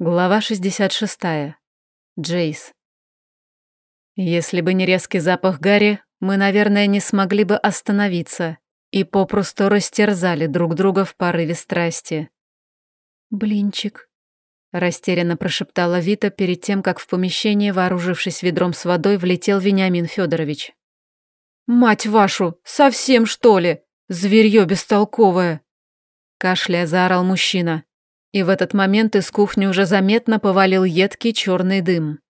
Глава 66. Джейс. Если бы не резкий запах Гарри, мы, наверное, не смогли бы остановиться и попросту растерзали друг друга в порыве страсти. «Блинчик», — растерянно прошептала Вита перед тем, как в помещение, вооружившись ведром с водой, влетел Вениамин Федорович. «Мать вашу, совсем что ли? Зверье бестолковое!» Кашляя заорал мужчина и в этот момент из кухни уже заметно повалил едкий черный дым.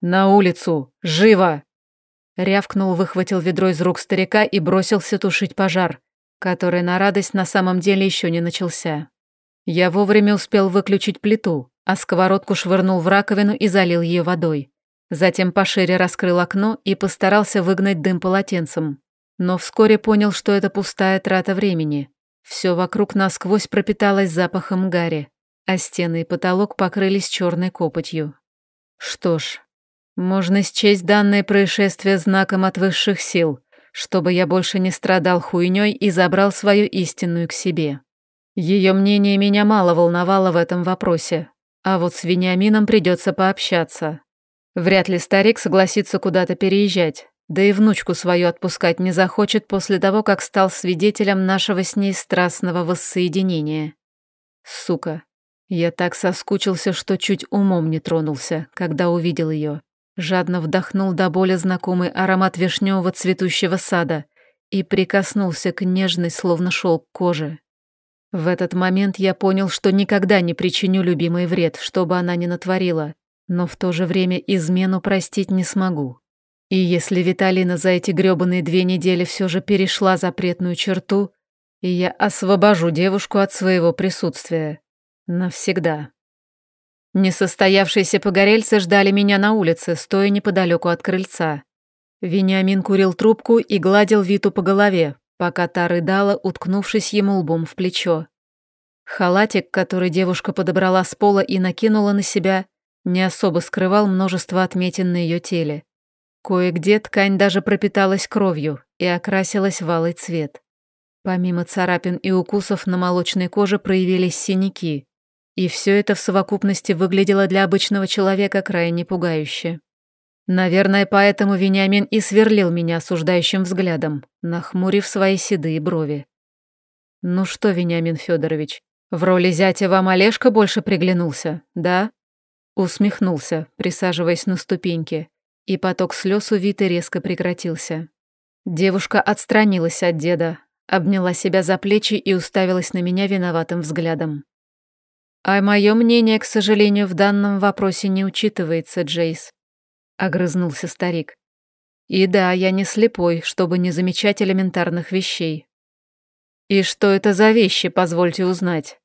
«На улицу! Живо!» Рявкнул, выхватил ведро из рук старика и бросился тушить пожар, который на радость на самом деле еще не начался. Я вовремя успел выключить плиту, а сковородку швырнул в раковину и залил ее водой. Затем пошире раскрыл окно и постарался выгнать дым полотенцем. Но вскоре понял, что это пустая трата времени. Все вокруг насквозь пропиталось запахом гари, а стены и потолок покрылись черной копотью. Что ж, можно счесть данное происшествие знаком от высших сил, чтобы я больше не страдал хуйней и забрал свою истинную к себе. Ее мнение меня мало волновало в этом вопросе, а вот с Вениамином придется пообщаться. Вряд ли старик согласится куда-то переезжать, да и внучку свою отпускать не захочет после того, как стал свидетелем нашего с ней страстного воссоединения. Сука, я так соскучился, что чуть умом не тронулся, когда увидел ее. Жадно вдохнул до боли знакомый аромат вишневого цветущего сада и прикоснулся к нежной, словно шелк кожи. В этот момент я понял, что никогда не причиню любимой вред, что бы она ни натворила, но в то же время измену простить не смогу. И если Виталина за эти грёбаные две недели все же перешла запретную черту, и я освобожу девушку от своего присутствия. Навсегда. Несостоявшиеся погорельцы ждали меня на улице, стоя неподалеку от крыльца. Вениамин курил трубку и гладил Виту по голове, пока та рыдала, уткнувшись ему лбом в плечо. Халатик, который девушка подобрала с пола и накинула на себя, не особо скрывал множество отметин на ее теле. Кое-где ткань даже пропиталась кровью и окрасилась в алый цвет. Помимо царапин и укусов на молочной коже проявились синяки, и все это в совокупности выглядело для обычного человека крайне пугающе. Наверное, поэтому Вениамин и сверлил меня осуждающим взглядом, нахмурив свои седые брови. «Ну что, Вениамин Федорович, в роли зятя вам Олежка больше приглянулся, да?» Усмехнулся, присаживаясь на ступеньки, и поток слез у Виты резко прекратился. Девушка отстранилась от деда, обняла себя за плечи и уставилась на меня виноватым взглядом. «А мое мнение, к сожалению, в данном вопросе не учитывается, Джейс», — огрызнулся старик. «И да, я не слепой, чтобы не замечать элементарных вещей». «И что это за вещи, позвольте узнать?»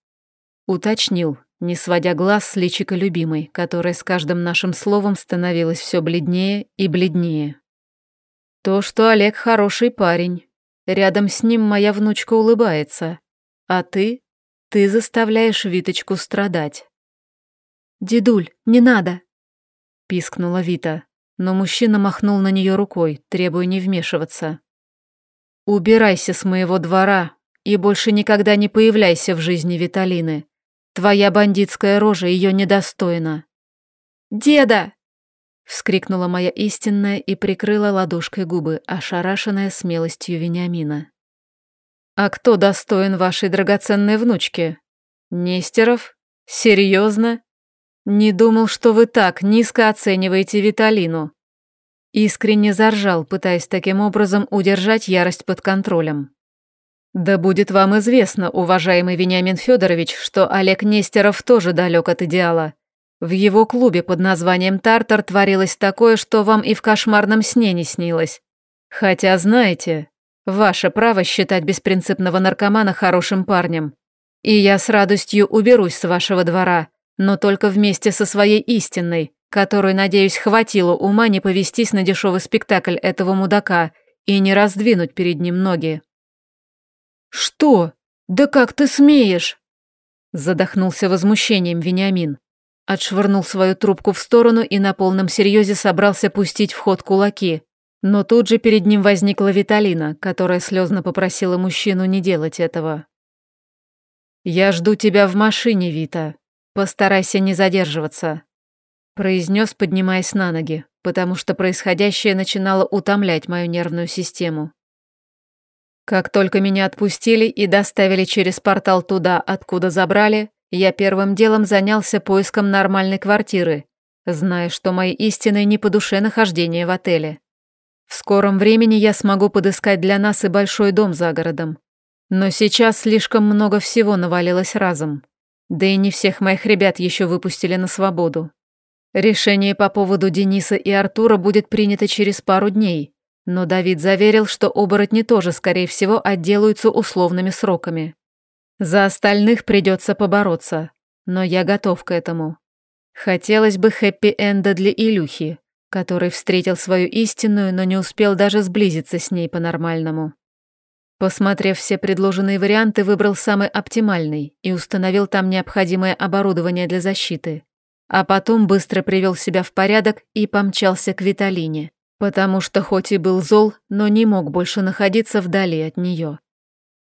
Уточнил, не сводя глаз с личика любимой, которая с каждым нашим словом становилась все бледнее и бледнее. То, что Олег хороший парень. Рядом с ним моя внучка улыбается. А ты? Ты заставляешь Виточку страдать. «Дедуль, не надо!» — пискнула Вита, но мужчина махнул на нее рукой, требуя не вмешиваться. «Убирайся с моего двора и больше никогда не появляйся в жизни Виталины. Твоя бандитская рожа ее недостойна. «Деда!» — вскрикнула моя истинная и прикрыла ладошкой губы, ошарашенная смелостью Вениамина. «А кто достоин вашей драгоценной внучки? Нестеров? Серьезно? Не думал, что вы так низко оцениваете Виталину». Искренне заржал, пытаясь таким образом удержать ярость под контролем. Да будет вам известно, уважаемый Вениамин Федорович, что Олег Нестеров тоже далек от идеала. В его клубе под названием «Тартар» творилось такое, что вам и в кошмарном сне не снилось. Хотя, знаете, ваше право считать беспринципного наркомана хорошим парнем. И я с радостью уберусь с вашего двора, но только вместе со своей истинной, которой, надеюсь, хватило ума не повестись на дешевый спектакль этого мудака и не раздвинуть перед ним ноги. «Что? Да как ты смеешь?» Задохнулся возмущением Вениамин. Отшвырнул свою трубку в сторону и на полном серьезе собрался пустить в ход кулаки. Но тут же перед ним возникла Виталина, которая слезно попросила мужчину не делать этого. «Я жду тебя в машине, Вита», Постарайся не задерживаться», — произнес, поднимаясь на ноги, потому что происходящее начинало утомлять мою нервную систему. Как только меня отпустили и доставили через портал туда, откуда забрали, я первым делом занялся поиском нормальной квартиры, зная, что моей истиной не по душе нахождение в отеле. В скором времени я смогу подыскать для нас и большой дом за городом. Но сейчас слишком много всего навалилось разом. Да и не всех моих ребят еще выпустили на свободу. Решение по поводу Дениса и Артура будет принято через пару дней, но Давид заверил, что оборотни тоже, скорее всего, отделаются условными сроками. За остальных придется побороться, но я готов к этому. Хотелось бы хэппи-энда для Илюхи, который встретил свою истинную, но не успел даже сблизиться с ней по-нормальному. Посмотрев все предложенные варианты, выбрал самый оптимальный и установил там необходимое оборудование для защиты. А потом быстро привел себя в порядок и помчался к Виталине. Потому что хоть и был зол, но не мог больше находиться вдали от нее.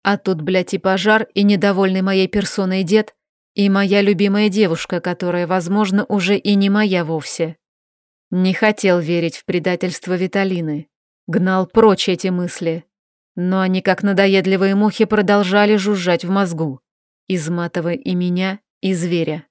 А тут, блядь, и пожар, и недовольный моей персоной дед, и моя любимая девушка, которая, возможно, уже и не моя вовсе. Не хотел верить в предательство Виталины. Гнал прочь эти мысли. Но они, как надоедливые мухи, продолжали жужжать в мозгу, изматывая и меня, и зверя.